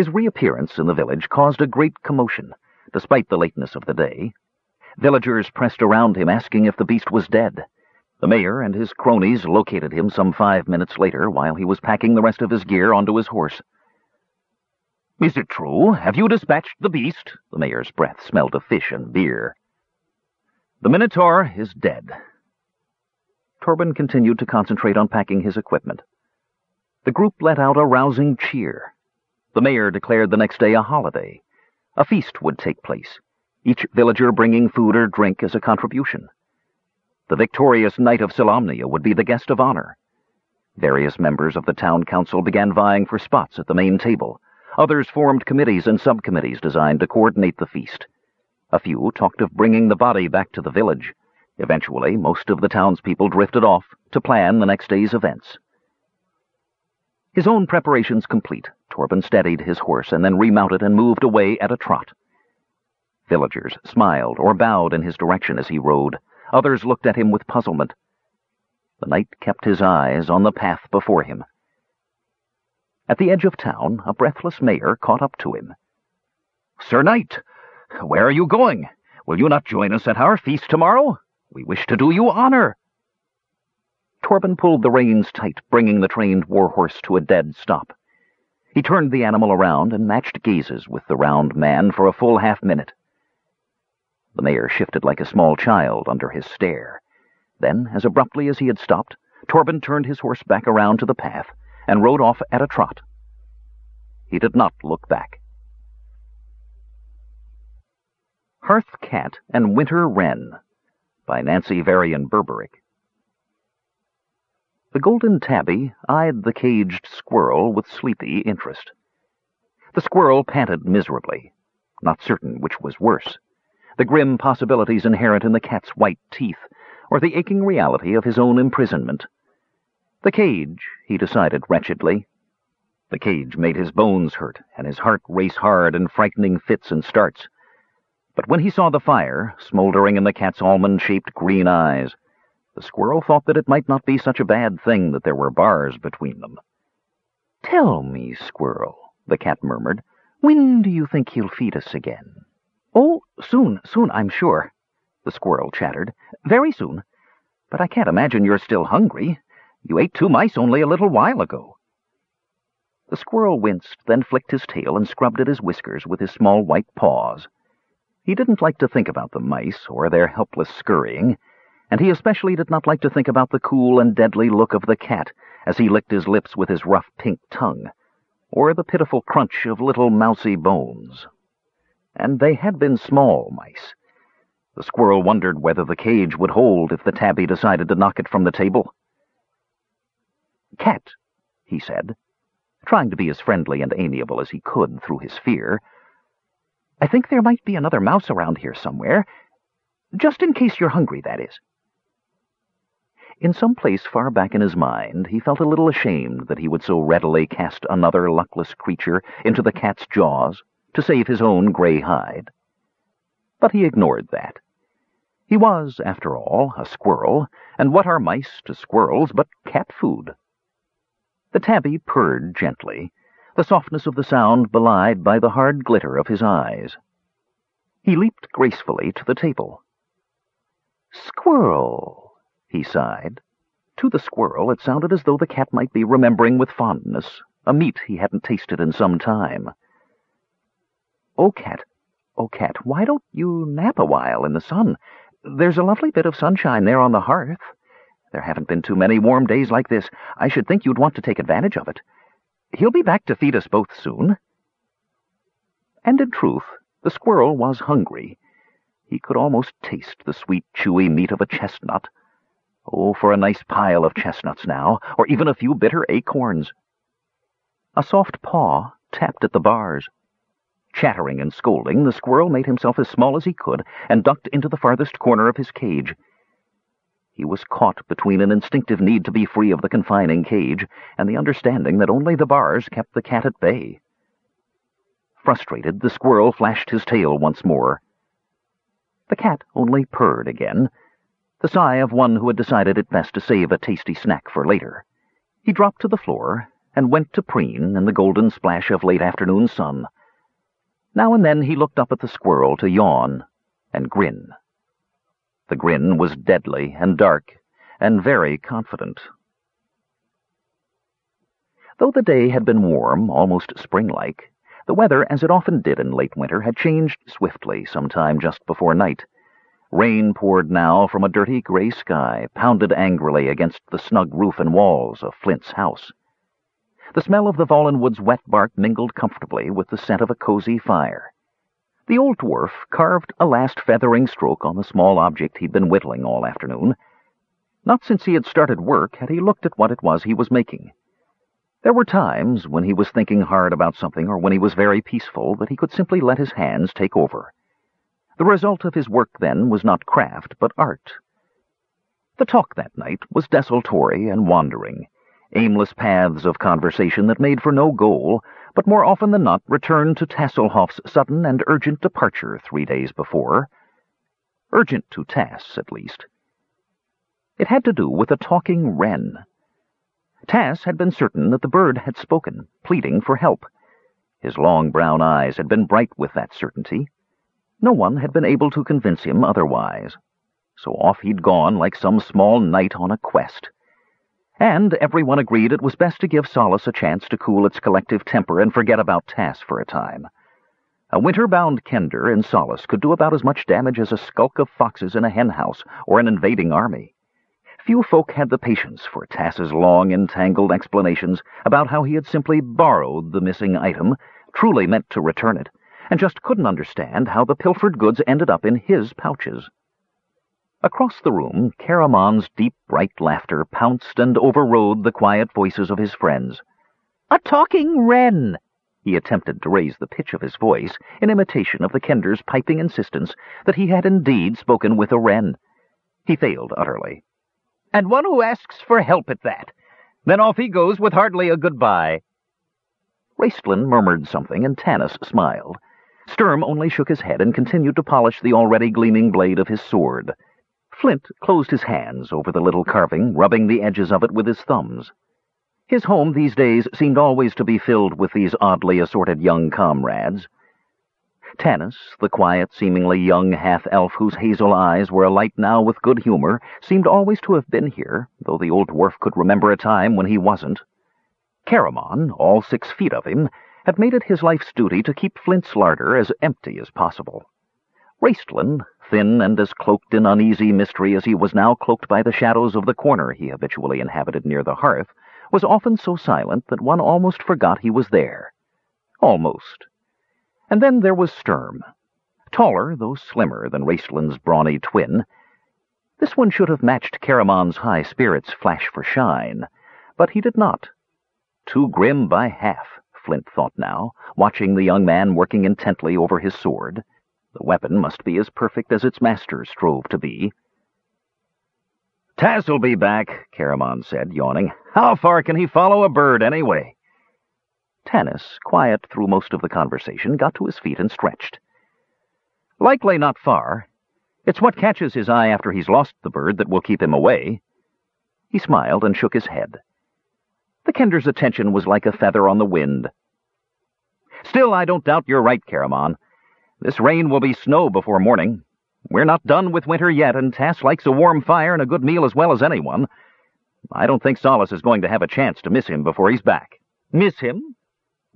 His reappearance in the village caused a great commotion, despite the lateness of the day. Villagers pressed around him asking if the beast was dead. The mayor and his cronies located him some five minutes later while he was packing the rest of his gear onto his horse. Is it true? Have you dispatched the beast? The mayor's breath smelled of fish and beer. The Minotaur is dead. Torben continued to concentrate on packing his equipment. The group let out a rousing cheer. The mayor declared the next day a holiday. A feast would take place, each villager bringing food or drink as a contribution. The victorious knight of Solamnia would be the guest of honor. Various members of the town council began vying for spots at the main table. Others formed committees and subcommittees designed to coordinate the feast. A few talked of bringing the body back to the village. Eventually, most of the townspeople drifted off to plan the next day's events. His own preparations complete, Torben steadied his horse and then remounted and moved away at a trot. Villagers smiled or bowed in his direction as he rode. Others looked at him with puzzlement. The knight kept his eyes on the path before him. At the edge of town, a breathless mayor caught up to him. Sir Knight, where are you going? Will you not join us at our feast tomorrow? We wish to do you honor. Torben pulled the reins tight, bringing the trained warhorse to a dead stop. He turned the animal around and matched gazes with the round man for a full half minute. The mayor shifted like a small child under his stare. Then, as abruptly as he had stopped, Torben turned his horse back around to the path and rode off at a trot. He did not look back. Hearth Cat and Winter Wren by Nancy Varian Berberick The golden tabby eyed the caged squirrel with sleepy interest. The squirrel panted miserably, not certain which was worse, the grim possibilities inherent in the cat's white teeth, or the aching reality of his own imprisonment. The cage, he decided wretchedly. The cage made his bones hurt, and his heart race hard in frightening fits and starts. But when he saw the fire, smoldering in the cat's almond-shaped green eyes, the squirrel thought that it might not be such a bad thing that there were bars between them. Tell me, squirrel, the cat murmured, when do you think he'll feed us again? Oh, soon, soon, I'm sure, the squirrel chattered. Very soon. But I can't imagine you're still hungry. You ate two mice only a little while ago. The squirrel winced, then flicked his tail and scrubbed at his whiskers with his small white paws. He didn't like to think about the mice or their helpless scurrying, and he especially did not like to think about the cool and deadly look of the cat as he licked his lips with his rough pink tongue, or the pitiful crunch of little mousy bones. And they had been small mice. The squirrel wondered whether the cage would hold if the tabby decided to knock it from the table. Cat, he said, trying to be as friendly and amiable as he could through his fear. I think there might be another mouse around here somewhere. Just in case you're hungry, that is. In some place far back in his mind, he felt a little ashamed that he would so readily cast another luckless creature into the cat's jaws to save his own gray hide. But he ignored that. He was, after all, a squirrel, and what are mice to squirrels but cat food? The tabby purred gently, the softness of the sound belied by the hard glitter of his eyes. He leaped gracefully to the table. Squirrel, he sighed. To the squirrel it sounded as though the cat might be remembering with fondness a meat he hadn't tasted in some time. Oh, cat, oh, cat, why don't you nap a while in the sun? There's a lovely bit of sunshine there on the hearth. There haven't been too many warm days like this. I should think you'd want to take advantage of it. He'll be back to feed us both soon. And in truth, the squirrel was hungry. He could almost taste the sweet, chewy meat of a chestnut. Oh, for a nice pile of chestnuts now, or even a few bitter acorns. A soft paw tapped at the bars. Chattering and scolding, the squirrel made himself as small as he could and ducked into the farthest corner of his cage. He was caught between an instinctive need to be free of the confining cage and the understanding that only the bars kept the cat at bay. Frustrated, the squirrel flashed his tail once more. The cat only purred again, the sigh of one who had decided it best to save a tasty snack for later. He dropped to the floor and went to preen in the golden splash of late afternoon sun. Now and then he looked up at the squirrel to yawn and grin. The grin was deadly and dark and very confident. Though the day had been warm, almost spring-like, the weather, as it often did in late winter, had changed swiftly some time just before night. Rain poured now from a dirty gray sky, pounded angrily against the snug roof and walls of Flint's house. The smell of the Vallenwood's wet bark mingled comfortably with the scent of a cozy fire. The old dwarf carved a last feathering stroke on the small object he'd been whittling all afternoon. Not since he had started work had he looked at what it was he was making. There were times when he was thinking hard about something or when he was very peaceful that he could simply let his hands take over. The result of his work then was not craft, but art. The talk that night was desultory and wandering, aimless paths of conversation that made for no goal, but more often than not returned to Tasselhoff's sudden and urgent departure three days before. Urgent to Tass, at least. It had to do with a talking wren. Tass had been certain that the bird had spoken, pleading for help. His long brown eyes had been bright with that certainty. No one had been able to convince him otherwise. So off he'd gone like some small knight on a quest and everyone agreed it was best to give Solace a chance to cool its collective temper and forget about Tass for a time. A winter-bound kender in Solace could do about as much damage as a skulk of foxes in a henhouse or an invading army. Few folk had the patience for Tass's long, entangled explanations about how he had simply borrowed the missing item, truly meant to return it, and just couldn't understand how the pilfered goods ended up in his pouches. Across the room, Caramon's deep, bright laughter pounced and overrode the quiet voices of his friends. A talking wren! He attempted to raise the pitch of his voice in imitation of the Kender's piping insistence that he had indeed spoken with a wren. He failed utterly. And one who asks for help at that. Then off he goes with hardly a goodbye. Raistlin murmured something, and Tanis smiled. Sturm only shook his head and continued to polish the already gleaming blade of his sword. Flint closed his hands over the little carving, rubbing the edges of it with his thumbs. His home these days seemed always to be filled with these oddly assorted young comrades. Tanis, the quiet, seemingly young half-elf whose hazel eyes were alight now with good humor, seemed always to have been here, though the old dwarf could remember a time when he wasn't. Caramon, all six feet of him, had made it his life's duty to keep Flint's larder as empty as possible. Raistlin, thin and as cloaked in uneasy mystery as he was now cloaked by the shadows of the corner he habitually inhabited near the hearth, was often so silent that one almost forgot he was there. Almost. And then there was Sturm. Taller, though slimmer than Raistlin's brawny twin. This one should have matched Caramon's high spirits flash for shine, but he did not. Too grim by half, Flint thought now, watching the young man working intently over his sword. The weapon must be as perfect as its master strove to be. Tass'll be back, Caramon said, yawning. How far can he follow a bird, anyway? Tanis, quiet through most of the conversation, got to his feet and stretched. Likely not far. It's what catches his eye after he's lost the bird that will keep him away. He smiled and shook his head. Kender's attention was like a feather on the wind. Still, I don't doubt you're right, Caramon. This rain will be snow before morning. We're not done with winter yet, and Tass likes a warm fire and a good meal as well as anyone. I don't think Solace is going to have a chance to miss him before he's back. Miss him?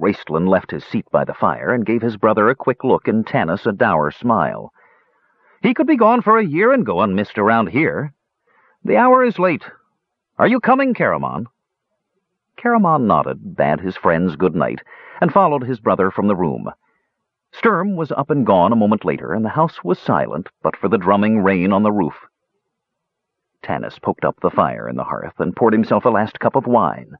Raistlin left his seat by the fire and gave his brother a quick look and Tanis a dour smile. He could be gone for a year and go unmissed around here. The hour is late. Are you coming, Caramon? Caramon nodded, bade his friends good night, and followed his brother from the room. Sturm was up and gone a moment later, and the house was silent but for the drumming rain on the roof. Tanis poked up the fire in the hearth and poured himself a last cup of wine.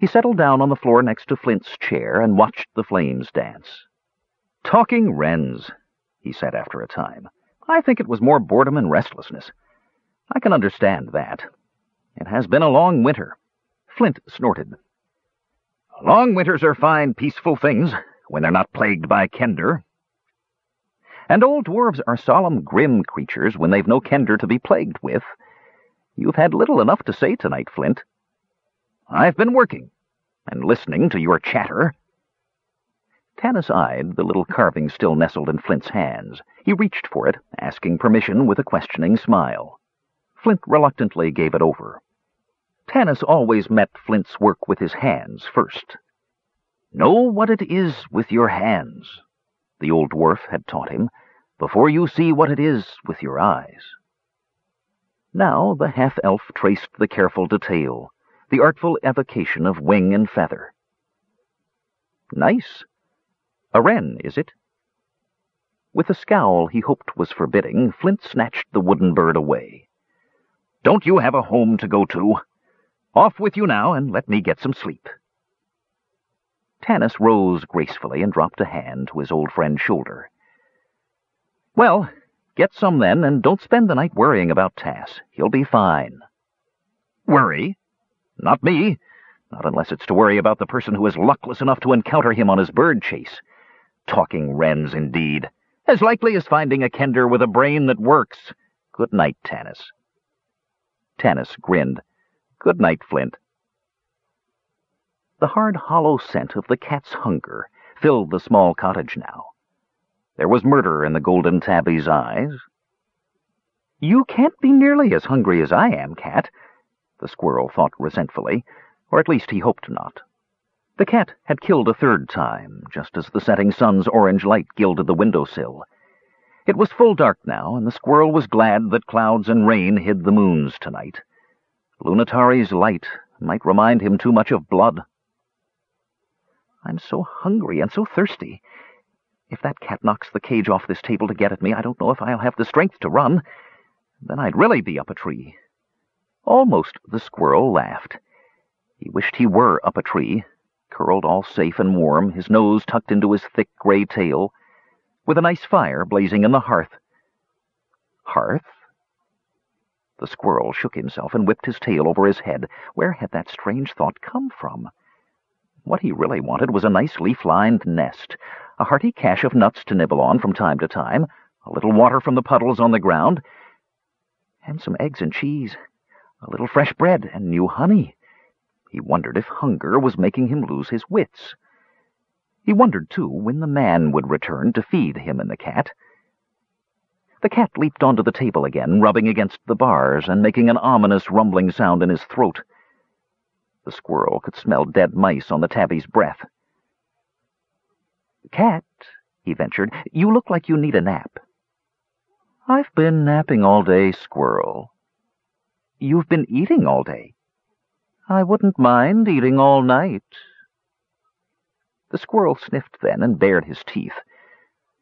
He settled down on the floor next to Flint's chair and watched the flames dance. Talking wrens, he said after a time. I think it was more boredom and restlessness. I can understand that. It has been a long winter. Flint snorted. Long winters are fine, peaceful things, when they're not plagued by kender. And old dwarves are solemn, grim creatures when they've no kender to be plagued with. You've had little enough to say tonight, Flint. I've been working. and listening to your chatter. Tanis eyed the little carving still nestled in Flint's hands. He reached for it, asking permission with a questioning smile. Flint reluctantly gave it over. Tanis always met Flint's work with his hands first. Know what it is with your hands, the old dwarf had taught him, before you see what it is with your eyes. Now the half-elf traced the careful detail, the artful evocation of wing and feather. Nice. A wren, is it? With a scowl he hoped was forbidding, Flint snatched the wooden bird away. Don't you have a home to go to? Off with you now, and let me get some sleep. Tanis rose gracefully and dropped a hand to his old friend's shoulder. Well, get some then, and don't spend the night worrying about Tass. He'll be fine. Worry? Not me. Not unless it's to worry about the person who is luckless enough to encounter him on his bird chase. Talking wrens, indeed. As likely as finding a kender with a brain that works. Good night, Tanis. Tanis grinned. Good night, Flint. The hard, hollow scent of the cat's hunger filled the small cottage now. There was murder in the golden tabby's eyes. You can't be nearly as hungry as I am, cat, the squirrel thought resentfully, or at least he hoped not. The cat had killed a third time, just as the setting sun's orange light gilded the windowsill. It was full dark now, and the squirrel was glad that clouds and rain hid the moons tonight. Lunitari's light might remind him too much of blood. I'm so hungry and so thirsty. If that cat knocks the cage off this table to get at me, I don't know if I'll have the strength to run. Then I'd really be up a tree. Almost the squirrel laughed. He wished he were up a tree, curled all safe and warm, his nose tucked into his thick gray tail, with a nice fire blazing in the hearth. Hearth? The squirrel shook himself and whipped his tail over his head. Where had that strange thought come from? What he really wanted was a nice leaf-lined nest, a hearty cache of nuts to nibble on from time to time, a little water from the puddles on the ground, and some eggs and cheese, a little fresh bread and new honey. He wondered if hunger was making him lose his wits. He wondered, too, when the man would return to feed him and the cat. The cat leaped onto the table again, rubbing against the bars and making an ominous rumbling sound in his throat. The squirrel could smell dead mice on the tabby's breath. Cat, he ventured, you look like you need a nap. I've been napping all day, squirrel. You've been eating all day. I wouldn't mind eating all night. The squirrel sniffed then and bared his teeth.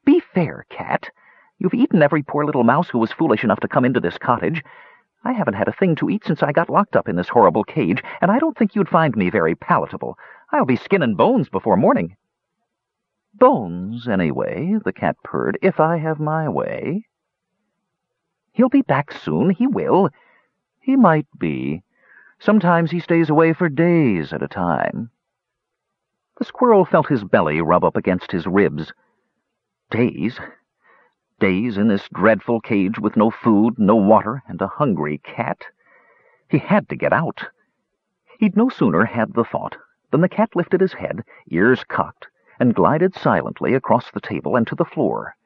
Be fair, cat. You've eaten every poor little mouse who was foolish enough to come into this cottage. I haven't had a thing to eat since I got locked up in this horrible cage, and I don't think you'd find me very palatable. I'll be skin and bones before morning. Bones, anyway, the cat purred, if I have my way. He'll be back soon, he will. He might be. Sometimes he stays away for days at a time. The squirrel felt his belly rub up against his ribs. Days? Days in this dreadful cage with no food, no water, and a hungry cat. He had to get out. He'd no sooner had the thought than the cat lifted his head, ears cocked, and glided silently across the table and to the floor.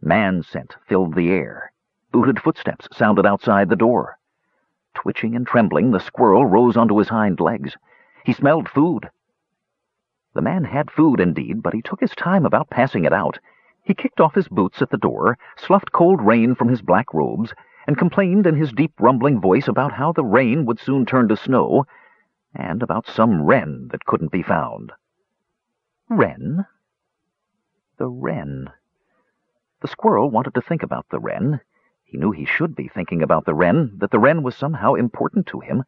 Man scent filled the air. Booted footsteps sounded outside the door. Twitching and trembling, the squirrel rose onto his hind legs. He smelled food. The man had food, indeed, but he took his time about passing it out. He kicked off his boots at the door, sloughed cold rain from his black robes, and complained in his deep rumbling voice about how the rain would soon turn to snow, and about some wren that couldn't be found. Wren? The wren. The squirrel wanted to think about the wren. He knew he should be thinking about the wren, that the wren was somehow important to him.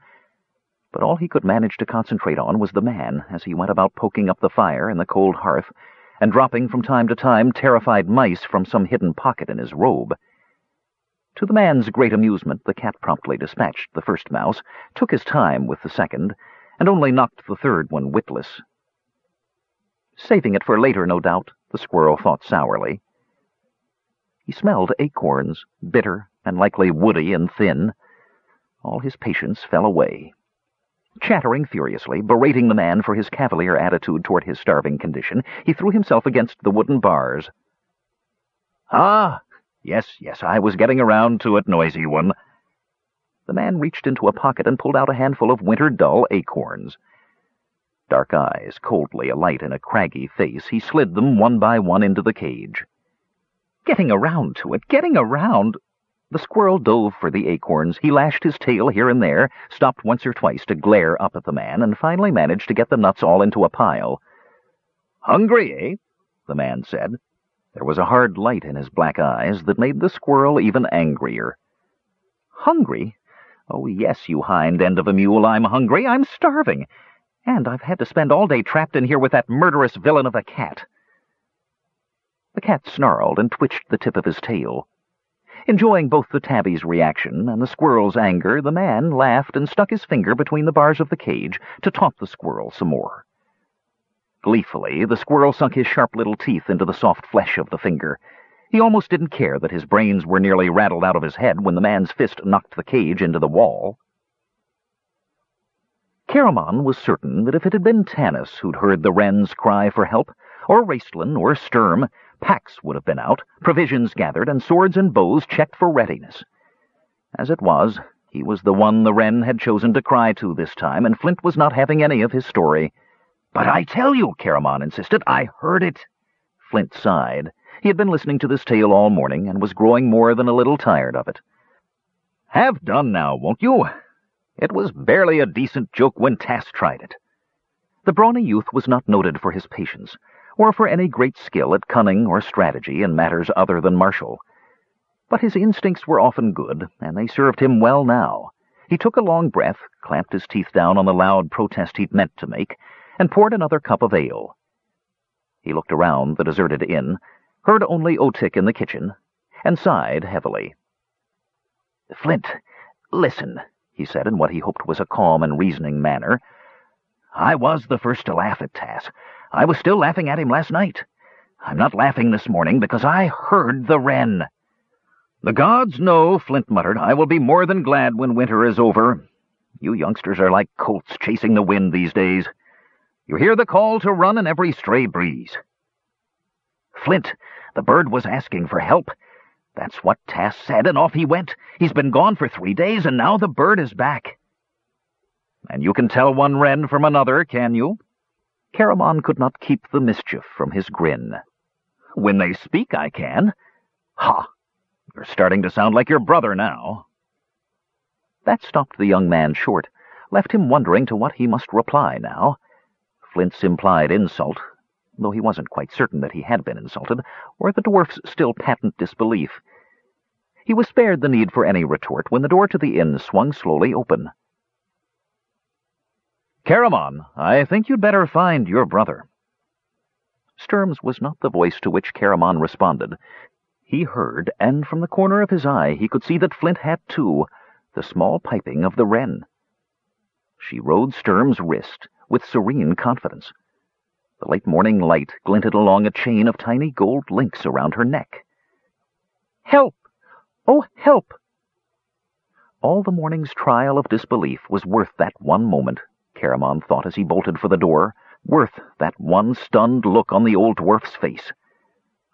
But all he could manage to concentrate on was the man as he went about poking up the fire in the cold hearth and dropping from time to time terrified mice from some hidden pocket in his robe. To the man's great amusement, the cat promptly dispatched the first mouse, took his time with the second, and only knocked the third one witless. Saving it for later, no doubt, the squirrel thought sourly. He smelled acorns, bitter and likely woody and thin. All his patience fell away. Chattering furiously, berating the man for his cavalier attitude toward his starving condition, he threw himself against the wooden bars. Ah, yes, yes, I was getting around to it, noisy one. The man reached into a pocket and pulled out a handful of winter dull acorns. Dark eyes coldly alight in a craggy face, he slid them one by one into the cage. Getting around to it, getting around... The squirrel dove for the acorns. He lashed his tail here and there, stopped once or twice to glare up at the man, and finally managed to get the nuts all into a pile. Hungry, eh? the man said. There was a hard light in his black eyes that made the squirrel even angrier. Hungry? Oh, yes, you hind end of a mule, I'm hungry. I'm starving. And I've had to spend all day trapped in here with that murderous villain of a cat. The cat snarled and twitched the tip of his tail. Enjoying both the tabby's reaction and the squirrel's anger, the man laughed and stuck his finger between the bars of the cage to taunt the squirrel some more. Gleefully, the squirrel sunk his sharp little teeth into the soft flesh of the finger. He almost didn't care that his brains were nearly rattled out of his head when the man's fist knocked the cage into the wall. Caramon was certain that if it had been Tanis who'd heard the wren's cry for help, or Raistlin or Sturm, packs would have been out, provisions gathered, and swords and bows checked for readiness. As it was, he was the one the wren had chosen to cry to this time, and Flint was not having any of his story. But I tell you, Caramon insisted, I heard it. Flint sighed. He had been listening to this tale all morning, and was growing more than a little tired of it. Have done now, won't you? It was barely a decent joke when Tass tried it. The brawny youth was not noted for his patience, or for any great skill at cunning or strategy in matters other than martial. But his instincts were often good, and they served him well now. He took a long breath, clamped his teeth down on the loud protest he'd meant to make, and poured another cup of ale. He looked around the deserted inn, heard only Otik in the kitchen, and sighed heavily. Flint, listen, he said in what he hoped was a calm and reasoning manner. I was the first to laugh at Tass. I was still laughing at him last night. I'm not laughing this morning because I heard the wren. The gods know, Flint muttered. I will be more than glad when winter is over. You youngsters are like colts chasing the wind these days. You hear the call to run in every stray breeze. Flint, the bird was asking for help. That's what Tass said, and off he went. He's been gone for three days, and now the bird is back. And you can tell one wren from another, can you? Caramon could not keep the mischief from his grin. When they speak, I can. Ha! You're starting to sound like your brother now. That stopped the young man short, left him wondering to what he must reply now. Flint's implied insult, though he wasn't quite certain that he had been insulted, or the dwarf's still patent disbelief. He was spared the need for any retort when the door to the inn swung slowly open. Caramon, I think you'd better find your brother. Sturm's was not the voice to which Caramon responded. He heard, and from the corner of his eye he could see that Flint had, too, the small piping of the wren. She rode Sturm's wrist with serene confidence. The late morning light glinted along a chain of tiny gold links around her neck. Help! Oh, help! All the morning's trial of disbelief was worth that one moment Caramon thought as he bolted for the door, worth that one stunned look on the old dwarf's face.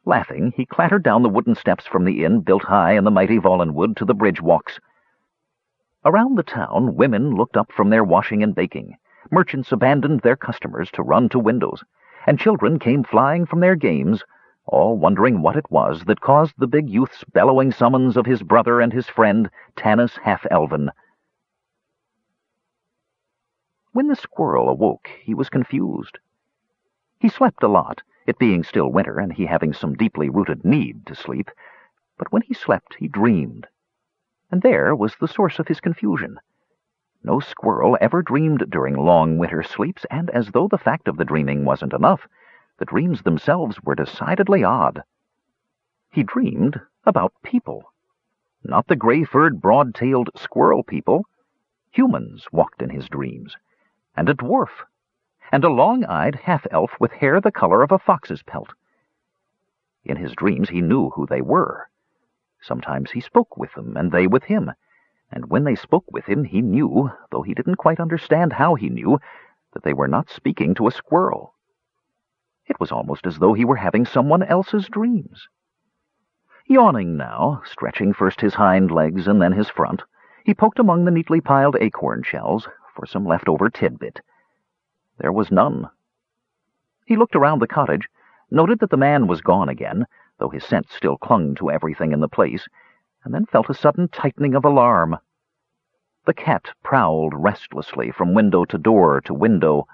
Laughing, he clattered down the wooden steps from the inn built high in the mighty Vallenwood to the bridge walks. Around the town, women looked up from their washing and baking. Merchants abandoned their customers to run to windows, and children came flying from their games, all wondering what it was that caused the big youth's bellowing summons of his brother and his friend, Tanis Half-Elven. When the squirrel awoke, he was confused. He slept a lot, it being still winter and he having some deeply rooted need to sleep, but when he slept he dreamed. And there was the source of his confusion. No squirrel ever dreamed during long winter sleeps, and as though the fact of the dreaming wasn't enough, the dreams themselves were decidedly odd. He dreamed about people. Not the gray-furred, broad-tailed squirrel people. Humans walked in his dreams and a dwarf, and a long-eyed half-elf with hair the color of a fox's pelt. In his dreams he knew who they were. Sometimes he spoke with them, and they with him. and when they spoke with him he knew, though he didn't quite understand how he knew, that they were not speaking to a squirrel. It was almost as though he were having someone else's dreams. Yawning now, stretching first his hind legs and then his front, he poked among the neatly piled acorn shells for some leftover tidbit. There was none. He looked around the cottage, noted that the man was gone again, though his scent still clung to everything in the place, and then felt a sudden tightening of alarm. The cat prowled restlessly from window to door to window,